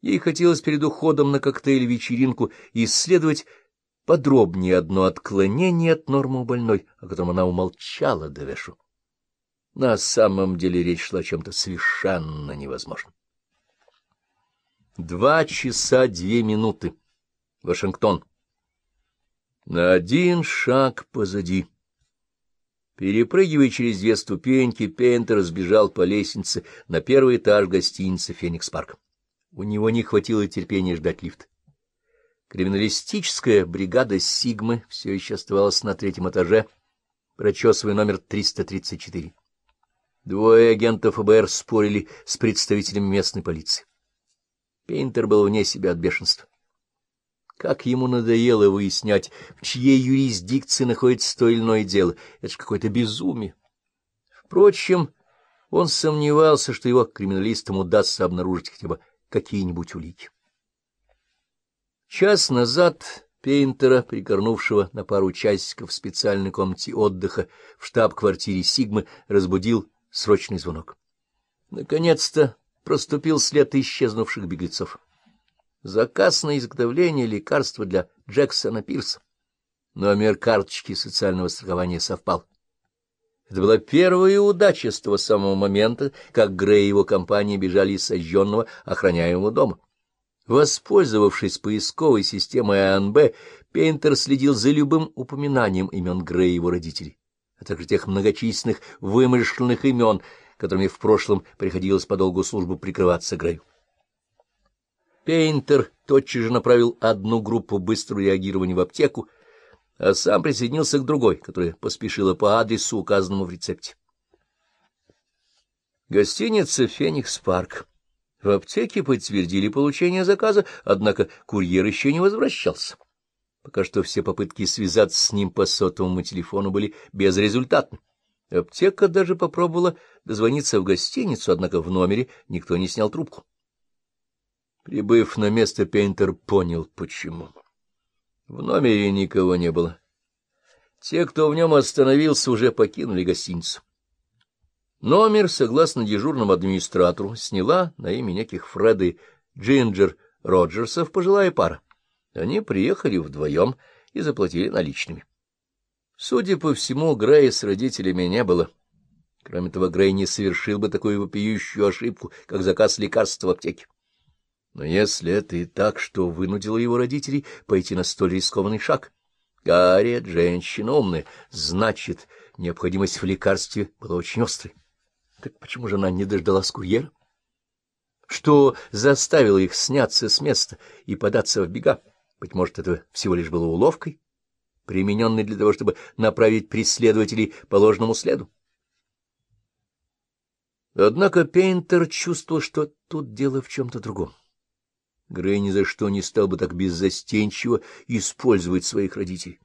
Ей хотелось перед уходом на коктейль-вечеринку исследовать подробнее одно отклонение от нормы у больной, о котором она умолчала Девешу. На самом деле речь шла о чем-то совершенно невозможном. Два часа две минуты. Вашингтон. На один шаг позади. Перепрыгивая через две ступеньки, Пейнтер сбежал по лестнице на первый этаж гостиницы «Феникс Парк». У него не хватило терпения ждать лифт. Криминалистическая бригада «Сигмы» все еще оставалась на третьем этаже, прочесывая номер 334. Двое агентов ФБР спорили с представителями местной полиции. Пейнтер был вне себя от бешенства. Как ему надоело выяснять, в чьей юрисдикции находится то или иное дело. Это же какое-то безумие. Впрочем, он сомневался, что его криминалистам удастся обнаружить хотя бы какие-нибудь улики. Час назад Пейнтера, прикорнувшего на пару часиков в специальной комнате отдыха в штаб-квартире Сигмы, разбудил срочный звонок. Наконец-то проступил след исчезнувших беглецов заказ на изготовление лекарства для Джексона Пирса. Номер карточки социального страхования совпал. Это была первая удача с того самого момента, как Грей и его компания бежали из сожженного охраняемого дома. Воспользовавшись поисковой системой АНБ, Пейнтер следил за любым упоминанием имен Грея и его родителей, а также тех многочисленных вымышленных имен, которыми в прошлом приходилось по долгу службы прикрываться Грею. Пейнтер тотчас же направил одну группу быстрого реагирования в аптеку, а сам присоединился к другой, которая поспешила по адресу, указанному в рецепте. Гостиница «Феникс Парк». В аптеке подтвердили получение заказа, однако курьер еще не возвращался. Пока что все попытки связаться с ним по сотовому телефону были безрезультатны. Аптека даже попробовала дозвониться в гостиницу, однако в номере никто не снял трубку. Прибыв на место, Пейнтер понял, почему. В номере никого не было. Те, кто в нем остановился, уже покинули гостиницу. Номер, согласно дежурному администратору, сняла на имя неких Фреда и Джинджер Роджерсов пожилая пара. Они приехали вдвоем и заплатили наличными. Судя по всему, Грея с родителями не было. Кроме того, Грей не совершил бы такую вопиющую ошибку, как заказ лекарства в аптеке. Но если это и так, что вынудило его родителей пойти на столь рискованный шаг? Гарриет — женщина умная, значит, необходимость в лекарстве была очень острой. Так почему же она не дождалась курьера? Что заставило их сняться с места и податься в бега? Быть может, это всего лишь было уловкой, примененной для того, чтобы направить преследователей по ложному следу? Однако Пейнтер чувствовал, что тут дело в чем-то другом. Грей ни за что не стал бы так беззастенчиво использовать своих родителей.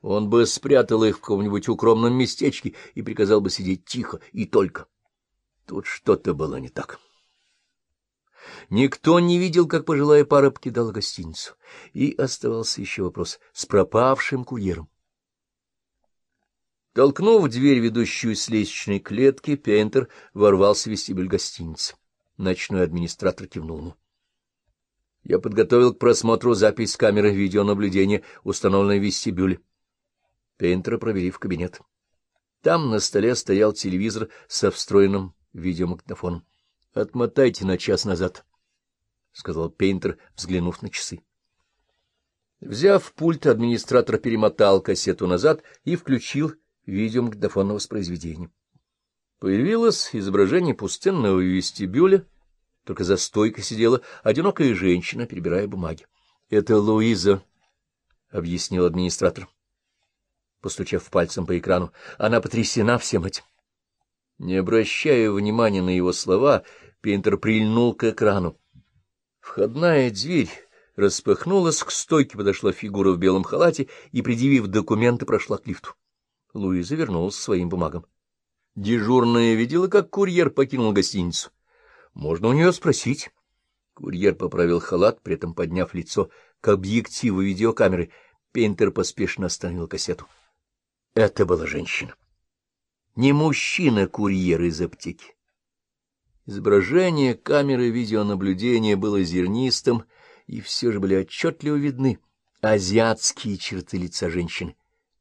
Он бы спрятал их в каком-нибудь укромном местечке и приказал бы сидеть тихо и только. Тут что-то было не так. Никто не видел, как пожилая пара покидала гостиницу. И оставался еще вопрос с пропавшим курьером. Толкнув дверь, ведущую с лестничной клетки, Пентер ворвался в вестибюль гостиницы. Ночной администратор кивнул ему. Я подготовил к просмотру запись камеры видеонаблюдения, установленной в вестибюле. Пейнтера провели в кабинет. Там на столе стоял телевизор со встроенным видеомагнитофоном. — Отмотайте на час назад, — сказал Пейнтер, взглянув на часы. Взяв пульт, администратор перемотал кассету назад и включил видеомагнитофон на воспроизведение. Появилось изображение пустынного вестибюля, только за стойкой сидела одинокая женщина, перебирая бумаги. — Это Луиза, — объяснил администратор, постучав пальцем по экрану. Она потрясена всем этим. Не обращая внимания на его слова, Пейнтер прильнул к экрану. Входная дверь распахнулась, к стойке подошла фигура в белом халате и, предъявив документы, прошла к лифту. Луиза вернулась к своим бумагам. Дежурная видела, как курьер покинул гостиницу. Можно у нее спросить. Курьер поправил халат, при этом подняв лицо к объективу видеокамеры. Пейнтер поспешно остановил кассету. Это была женщина. Не мужчина-курьер из аптеки. Изображение камеры видеонаблюдения было зернистым, и все же были отчетливо видны азиатские черты лица женщины,